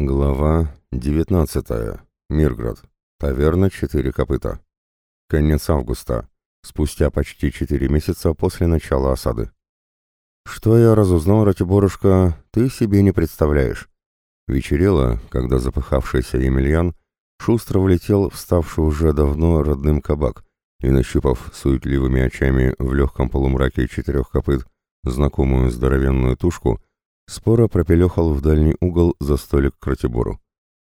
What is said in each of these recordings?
Глава 19. Мирград. Таверна «Четыре копыта». Конец августа. Спустя почти четыре месяца после начала осады. Что я разузнал, Ратиборушка, ты себе не представляешь. Вечерело, когда запыхавшийся Емельян шустро влетел в ставший уже давно родным кабак и, нащупав суетливыми очами в легком полумраке четырех копыт знакомую здоровенную тушку, споро пропелехал в дальний угол за столик к Ратибору.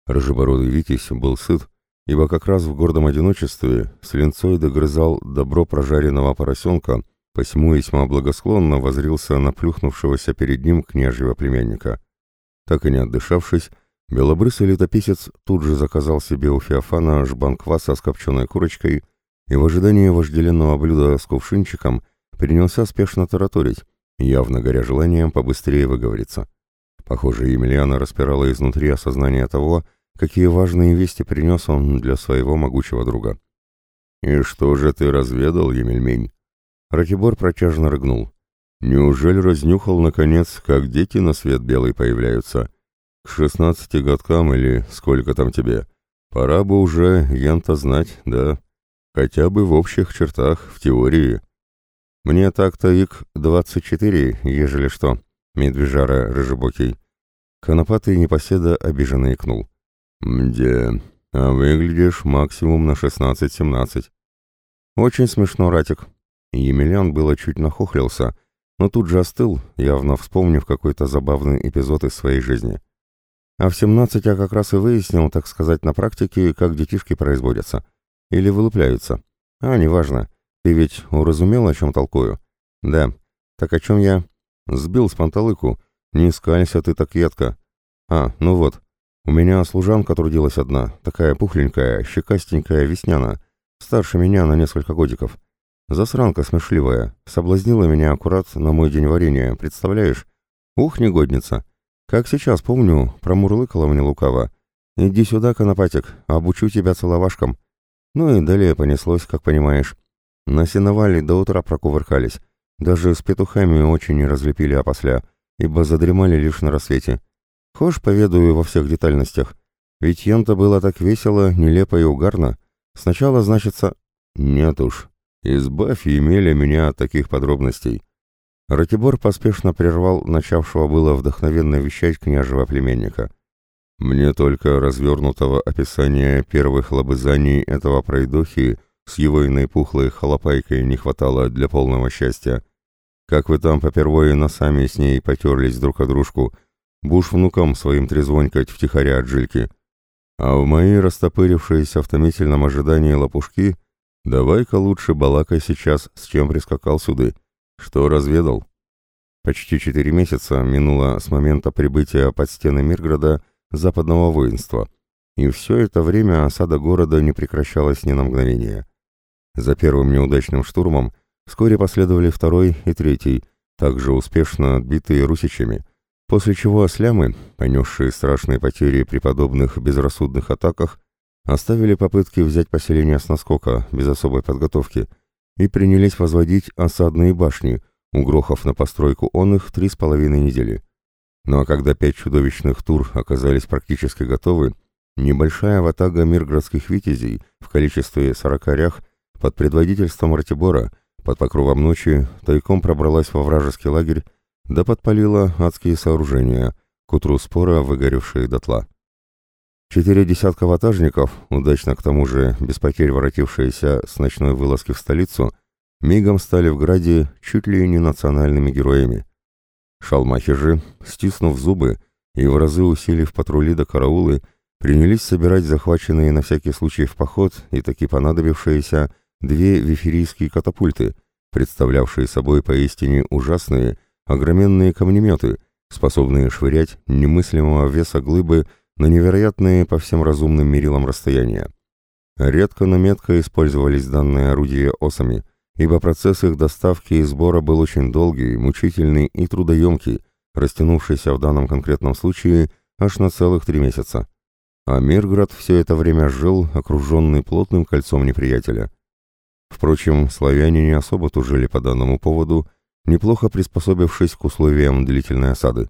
Рыжебородый Витязь был сыт, ибо как раз в гордом одиночестве с линцой догрызал добро прожаренного поросенка, посему весьма благосклонно возрился на плюхнувшегося перед ним княжьего племянника. Так и не отдышавшись, белобрысый летописец тут же заказал себе у Феофана жбан кваса с копченой курочкой и в ожидании вожделенного блюда с кувшинчиком принялся спешно тараторить, явно горя желанием побыстрее выговориться. Похоже, Емельяна распирала изнутри осознание того, какие важные вести принес он для своего могучего друга. «И что же ты разведал, Емельмень?» Ратибор протяжно рыгнул. «Неужели разнюхал, наконец, как дети на свет белый появляются? К шестнадцати годкам или сколько там тебе? Пора бы уже янта знать, да? Хотя бы в общих чертах, в теории». «Мне так-то ик двадцать четыре, ежели что», — медвежара рыжебокий. Конопатый непоседа обиженно икнул. «Мде, а выглядишь максимум на шестнадцать-семнадцать». «Очень смешно, Ратик». Емельян было чуть нахохлился, но тут же остыл, явно вспомнив какой-то забавный эпизод из своей жизни. А в семнадцать я как раз и выяснил, так сказать, на практике, как детишки производятся. Или вылупляются. А, неважно. Ты ведь уразумел, о чем толкую? Да. Так о чем я? Сбил с панталыку. Не скалься ты так едко. А, ну вот. У меня служанка трудилась одна, такая пухленькая, щекастенькая, весняна, старше меня на несколько годиков. Засранка смешливая, соблазнила меня аккурат на мой день варенья, представляешь? Ух, негодница. Как сейчас помню, промурлыкала мне лукаво. Иди сюда, конопатик, обучу тебя целовашкам. Ну и далее понеслось, как понимаешь. На сеновале до утра прокувыркались. Даже с петухами очень разлепили опосля, ибо задремали лишь на рассвете. Хошь, поведаю во всех детальностях. Ведь ем-то было так весело, нелепо и угарно. Сначала, значится... Нет уж, избавь Емеля меня от таких подробностей. Ратибор поспешно прервал начавшего было вдохновенно вещать княжего племенника. Мне только развернутого описания первых лобызаний этого пройдохи с его иной пухлой холопайкой не хватало для полного счастья. Как вы там попервые носами с ней потерлись друг о дружку, буш внукам своим трезвонькать втихаря от жильки. А в мои растопырившиеся в томительном ожидании лопушки давай-ка лучше балакай сейчас, с чем прискакал сюды. Что разведал? Почти четыре месяца минуло с момента прибытия под стены Мирграда западного воинства, и все это время осада города не прекращалась ни на мгновение. За первым неудачным штурмом вскоре последовали второй и третий, также успешно отбитые русичами, после чего ослямы, понесшие страшные потери при подобных безрассудных атаках, оставили попытки взять поселение с наскока, без особой подготовки, и принялись возводить осадные башни, угрохав на постройку он их три с половиной недели. Ну а когда пять чудовищных тур оказались практически готовы, небольшая ватага мирградских витязей в количестве сорока рях под предводительством Ратибора под покровом ночи тайком пробралась во вражеский лагерь, да подпалила адские сооружения, к утру спора выгоревшие дотла. Четыре десятка ватажников, удачно к тому же без потерь воротившиеся с ночной вылазки в столицу, мигом стали в граде чуть ли не национальными героями. Шалмахи же, стиснув зубы и в разы усилив патрули до караулы, принялись собирать захваченные на всякий случай в поход и таки понадобившиеся две виферийские катапульты, представлявшие собой поистине ужасные, огроменные камнеметы, способные швырять немыслимого веса глыбы на невероятные по всем разумным мерилам расстояния. Редко, но метко использовались данные орудия осами, ибо процесс их доставки и сбора был очень долгий, мучительный и трудоемкий, растянувшийся в данном конкретном случае аж на целых три месяца. А Мирград все это время жил, окруженный плотным кольцом неприятеля. Впрочем, славяне не особо тужили по данному поводу, неплохо приспособившись к условиям длительной осады.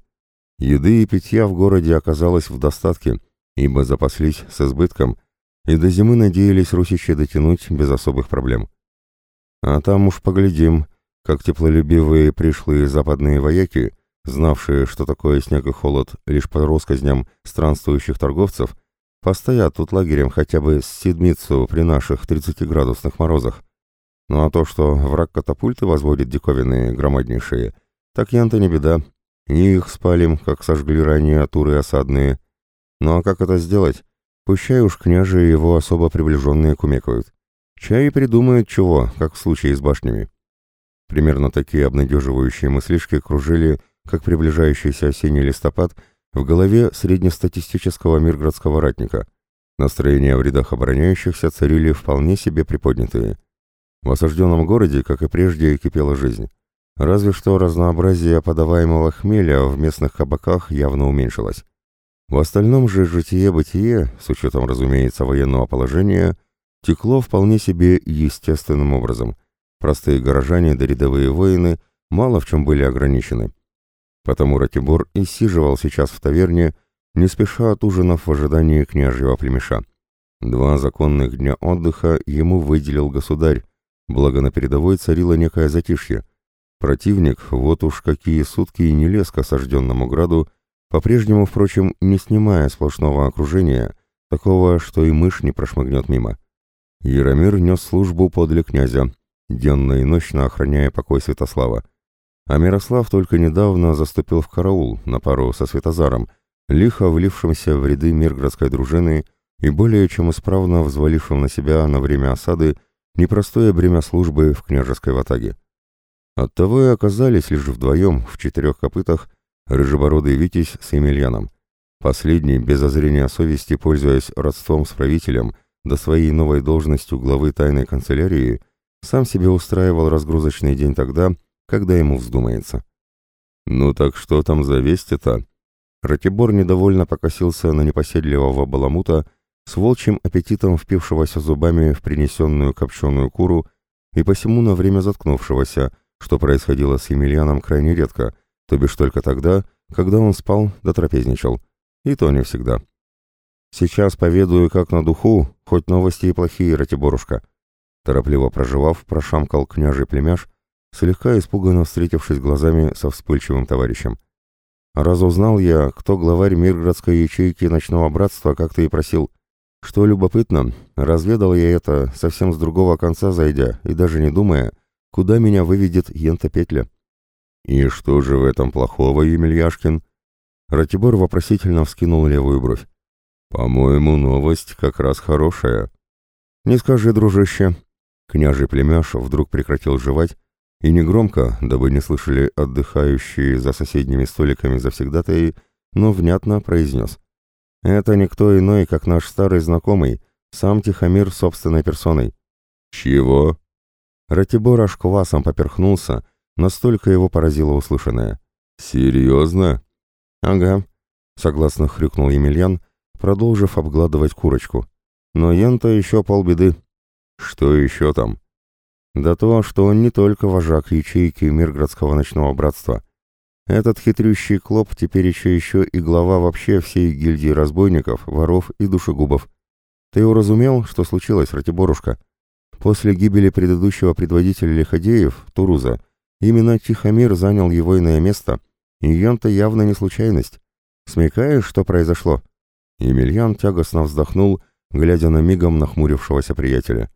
Еды и питья в городе оказалось в достатке, ибо запаслись с избытком, и до зимы надеялись русичи дотянуть без особых проблем. А там уж поглядим, как теплолюбивые пришлые западные вояки, знавшие, что такое снег и холод лишь по россказням странствующих торговцев, постоят тут лагерем хотя бы с седмицу при наших 30-градусных морозах. Ну а то, что враг катапульты возводит диковинные, громаднейшие, так ян-то не беда, и их спалим, как сожгли ранее туры осадные. Ну а как это сделать? Пущай уж княже и его особо приближенные кумекают. Чай и придумают чего, как в случае с башнями. Примерно такие обнадеживающие мыслишки кружили, как приближающийся осенний листопад, в голове среднестатистического мирградского ратника. Настроения в рядах обороняющихся царили вполне себе приподнятые. В осажденном городе, как и прежде, кипела жизнь. Разве что разнообразие подаваемого хмеля в местных кабаках явно уменьшилось. В остальном же житие-бытие, с учетом, разумеется, военного положения, текло вполне себе естественным образом. Простые горожане да рядовые воины мало в чем были ограничены. Потому Ратибор и сиживал сейчас в таверне, не спеша от ужинов в ожидании княжьего племеша. Два законных дня отдыха ему выделил государь, благо на передовой царило некое затишье, Противник, вот уж какие сутки и не лез к осажденному граду, по-прежнему, впрочем, не снимая сплошного окружения, такого, что и мышь не прошмыгнет мимо. Яромир нес службу подле князя, денно и ночно охраняя покой Святослава. А Мирослав только недавно заступил в караул на пару со Святозаром, лихо влившимся в ряды мирградской дружины и более чем исправно взвалившим на себя на время осады непростое бремя службы в княжеской ватаге. Оттого и оказались лишь вдвоем в четырех копытах рыжебородый Витязь с Емельяном. Последний, без озрения совести, пользуясь родством с правителем, до своей новой должностью главы тайной канцелярии, сам себе устраивал разгрузочный день тогда, когда ему вздумается. «Ну так что там за весть-то?» Ратибор недовольно покосился на непоседливого баламута, с волчьим аппетитом впившегося зубами в принесенную копченую куру и посему на время заткнувшегося, что происходило с Емельяном крайне редко, то бишь только тогда, когда он спал да трапезничал. И то не всегда. «Сейчас поведаю, как на духу, хоть новости и плохие, Ратиборушка». Торопливо проживав, прошамкал княжий племяш, слегка испуганно встретившись глазами со вспыльчивым товарищем. «Разузнал я, кто главарь Мирградской ячейки ночного братства, как ты и просил. Что любопытно, разведал я это, совсем с другого конца зайдя, и даже не думая, куда меня выведет Ента-петля. «И что же в этом плохого, Емельяшкин?» Ратибор вопросительно вскинул левую бровь. «По-моему, новость как раз хорошая». «Не скажи, дружище». Княжий племяш вдруг прекратил жевать и негромко, дабы не слышали отдыхающие за соседними столиками завсегдатаи, но внятно произнес. «Это никто иной, как наш старый знакомый, сам Тихомир собственной персоной». «Чего?» Ратибор аж квасом поперхнулся, настолько его поразило услышанное. «Серьезно?» «Ага», — согласно хрюкнул Емельян, продолжив обгладывать курочку. «Но Янта еще полбеды». «Что еще там?» «Да то, что он не только вожак ячейки Мирградского ночного братства. Этот хитрющий клоп теперь еще еще и глава вообще всей гильдии разбойников, воров и душегубов. Ты уразумел, что случилось, Ратиборушка?» После гибели предыдущего предводителя Лиходеев, Туруза, именно Тихомир занял его иное место, и Янта явно не случайность. Смекаешь, что произошло?» Емельян тягостно вздохнул, глядя на мигом нахмурившегося приятеля.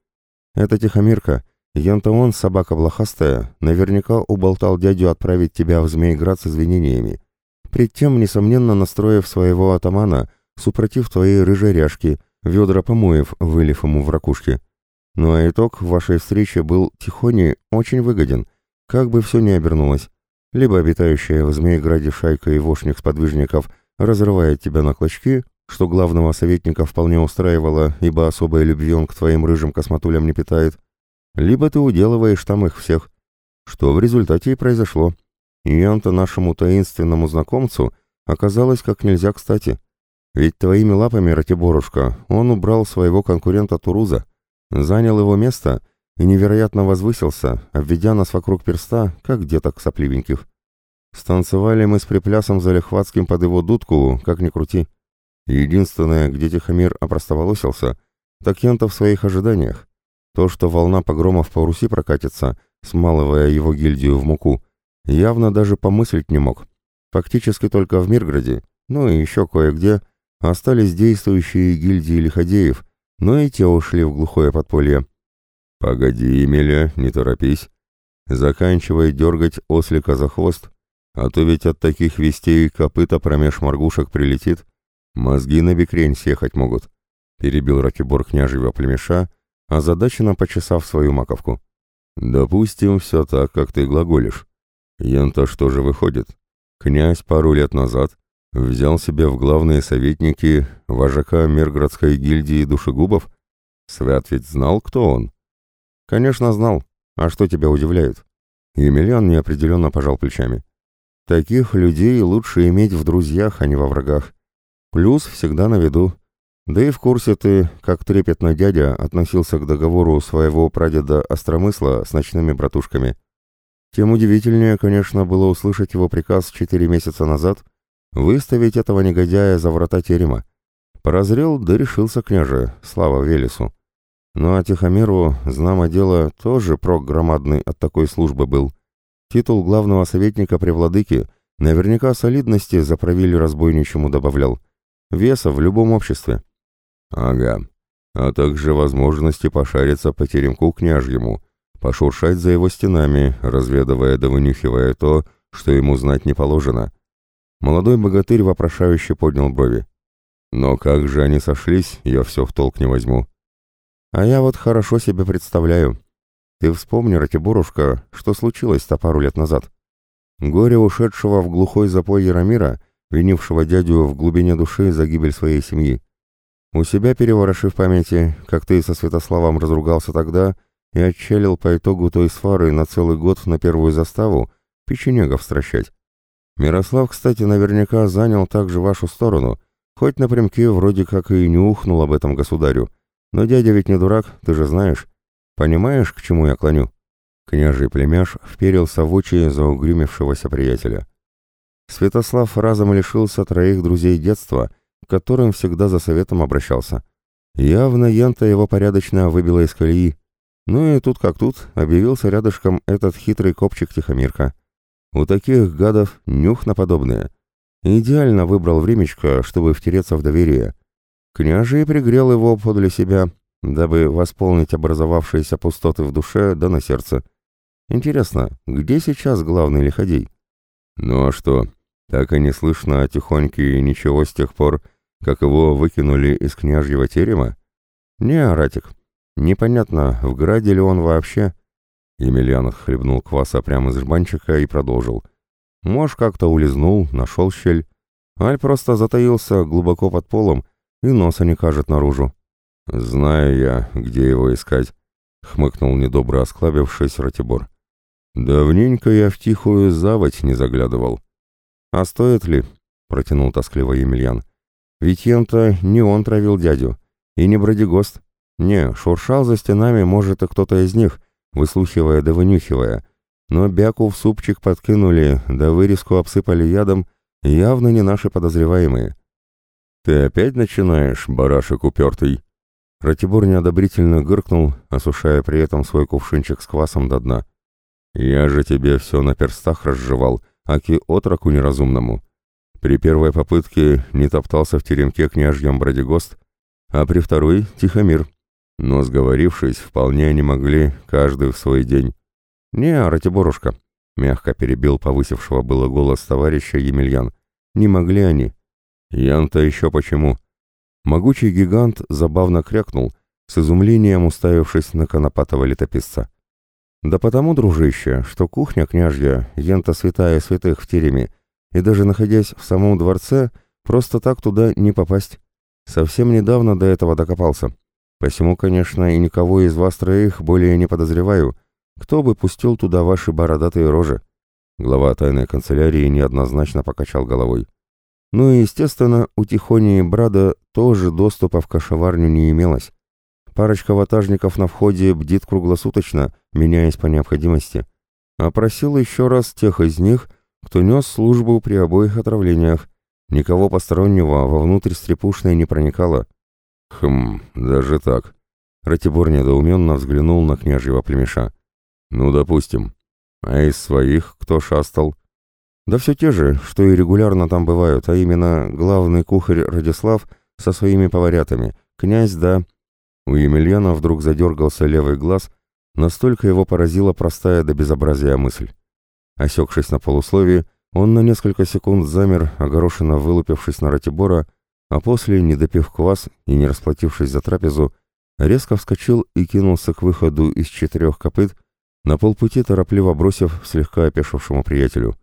«Это Тихомирка. Янта он, собака блохастая, наверняка уболтал дядю отправить тебя в Змейград с извинениями. Пред тем, несомненно, настроив своего атамана, супротив твоей рыжей ряжки, ведра помоев, вылив ему в ракушке. Ну а итог вашей встречи был тихоне очень выгоден, как бы все ни обернулось. Либо обитающая в Змееграде шайка и вошник сподвижников разрывает тебя на клочки, что главного советника вполне устраивало, ибо особой любви он к твоим рыжим космотулям не питает, либо ты уделываешь там их всех, что в результате и произошло. И Янта нашему таинственному знакомцу оказалось как нельзя кстати. Ведь твоими лапами, Ратиборушка, он убрал своего конкурента Туруза, занял его место и невероятно возвысился, обведя нас вокруг перста, как деток сопливеньких. Станцевали мы с приплясом за Лихватским под его дудку, как ни крути. Единственное, где Тихомир опростоволосился, так Янта в своих ожиданиях. То, что волна погромов по Руси прокатится, смалывая его гильдию в муку, явно даже помыслить не мог. Фактически только в Мирграде, ну и еще кое-где, остались действующие гильдии лиходеев, но и те ушли в глухое подполье. «Погоди, Емеля, не торопись. Заканчивай дергать ослика за хвост, а то ведь от таких вестей копыта промеж моргушек прилетит. Мозги на бекрень съехать могут», — перебил Ратибор княжьего племеша, озадаченно почесав свою маковку. «Допустим, все так, как ты глаголишь. Ян-то что же выходит? Князь пару лет назад взял себе в главные советники вожака Мирградской гильдии душегубов? Свят ведь знал, кто он?» «Конечно знал. А что тебя удивляет?» Емельян неопределенно пожал плечами. «Таких людей лучше иметь в друзьях, а не во врагах. Плюс всегда на виду. Да и в курсе ты, как трепетно дядя относился к договору своего прадеда Остромысла с ночными братушками. Тем удивительнее, конечно, было услышать его приказ четыре месяца назад выставить этого негодяя за врата терема. Прозрел, да решился княже, слава Велесу. Ну а Тихомиру, знамо дело, тоже прок громадный от такой службы был. Титул главного советника при владыке наверняка солидности за правили разбойничему добавлял. Веса в любом обществе. Ага. А также возможности пошариться по теремку княжьему, пошуршать за его стенами, разведывая да вынюхивая то, что ему знать не положено. Молодой богатырь вопрошающе поднял брови. Но как же они сошлись, я все в толк не возьму. А я вот хорошо себе представляю. Ты вспомни, Ратиборушка, что случилось-то пару лет назад. Горе ушедшего в глухой запой Яромира, винившего дядю в глубине души за гибель своей семьи. У себя перевороши в памяти, как ты со Святославом разругался тогда и отчалил по итогу той свары на целый год на первую заставу печенегов стращать. Мирослав, кстати, наверняка занял также вашу сторону, хоть напрямки вроде как и не ухнул об этом государю, но дядя ведь не дурак, ты же знаешь. Понимаешь, к чему я клоню?» Княжий племяш вперился в очи заугрюмившегося приятеля. Святослав разом лишился троих друзей детства, которым всегда за советом обращался. Явно Янта его порядочно выбила из колеи. Ну и тут как тут объявился рядышком этот хитрый копчик Тихомирка. У таких гадов нюх на подобное. Идеально выбрал времечко, чтобы втереться в доверие. Княже и пригрел его подле себя, дабы восполнить образовавшиеся пустоты в душе да на сердце. Интересно, где сейчас главный лиходей? Ну а что, так и не слышно о ничего с тех пор, как его выкинули из княжьего терема? Не, Аратик, непонятно, в граде ли он вообще. Емельян хлебнул кваса прямо из жбанчика и продолжил. Мож как-то улизнул, нашел щель. Аль просто затаился глубоко под полом и носа не кажет наружу. «Знаю я, где его искать», — хмыкнул недобро осклабившись Ратибор. «Давненько я в тихую заводь не заглядывал». «А стоит ли?» — протянул тоскливо Емельян. «Ведь ем-то не он травил дядю, и не Бродигост. Не, шуршал за стенами, может, и кто-то из них, выслухивая да вынюхивая. Но бяку в супчик подкинули, да вырезку обсыпали ядом, явно не наши подозреваемые. «Ты опять начинаешь, барашек упертый?» Ратибор неодобрительно гыркнул, осушая при этом свой кувшинчик с квасом до дна. «Я же тебе все на перстах разжевал, аки отроку неразумному. При первой попытке не топтался в теремке княжьем Бродигост, а при второй — Тихомир. Но, сговорившись, вполне они могли, каждый в свой день. «Не, Ратиборушка», — мягко перебил повысившего было голос товарища Емельян, — «не могли они». Ян-то еще почему? Могучий гигант забавно крякнул, с изумлением уставившись на конопатого летописца. Да потому, дружище, что кухня княжья, ента святая святых в тереме, и даже находясь в самом дворце, просто так туда не попасть. Совсем недавно до этого докопался. Посему, конечно, и никого из вас троих более не подозреваю, кто бы пустил туда ваши бородатые рожи. Глава тайной канцелярии неоднозначно покачал головой. Ну и, естественно, у Тихони и Брада тоже доступа в кошеварню не имелось. Парочка ватажников на входе бдит круглосуточно, меняясь по необходимости. А просил еще раз тех из них, кто нес службу при обоих отравлениях. Никого постороннего вовнутрь стрепушной не проникало. Хм, даже так. Ратибор недоуменно взглянул на княжьего племеша. Ну, допустим. А из своих кто шастал? Да все те же, что и регулярно там бывают, а именно главный кухарь Радислав со своими поварятами. Князь, да. У Емельяна вдруг задергался левый глаз, настолько его поразила простая до безобразия мысль. Осекшись на полусловии, он на несколько секунд замер, огорошенно вылупившись на Ратибора, а после, не допив квас и не расплатившись за трапезу, резко вскочил и кинулся к выходу из четырех копыт, на полпути торопливо бросив слегка опешившему приятелю.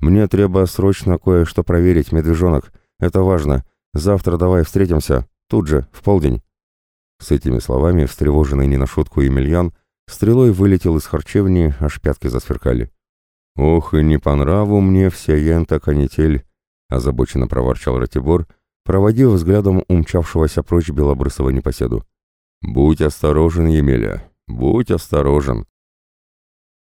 «Мне треба срочно кое-что проверить, медвежонок. Это важно. Завтра давай встретимся. Тут же, в полдень». С этими словами, встревоженный не на шутку Емельян, стрелой вылетел из харчевни, аж пятки засверкали. «Ох, и не по нраву мне вся ента канитель», — озабоченно проворчал Ратибор, проводив взглядом умчавшегося прочь белобрысого непоседу. «Будь осторожен, Емеля, будь осторожен»,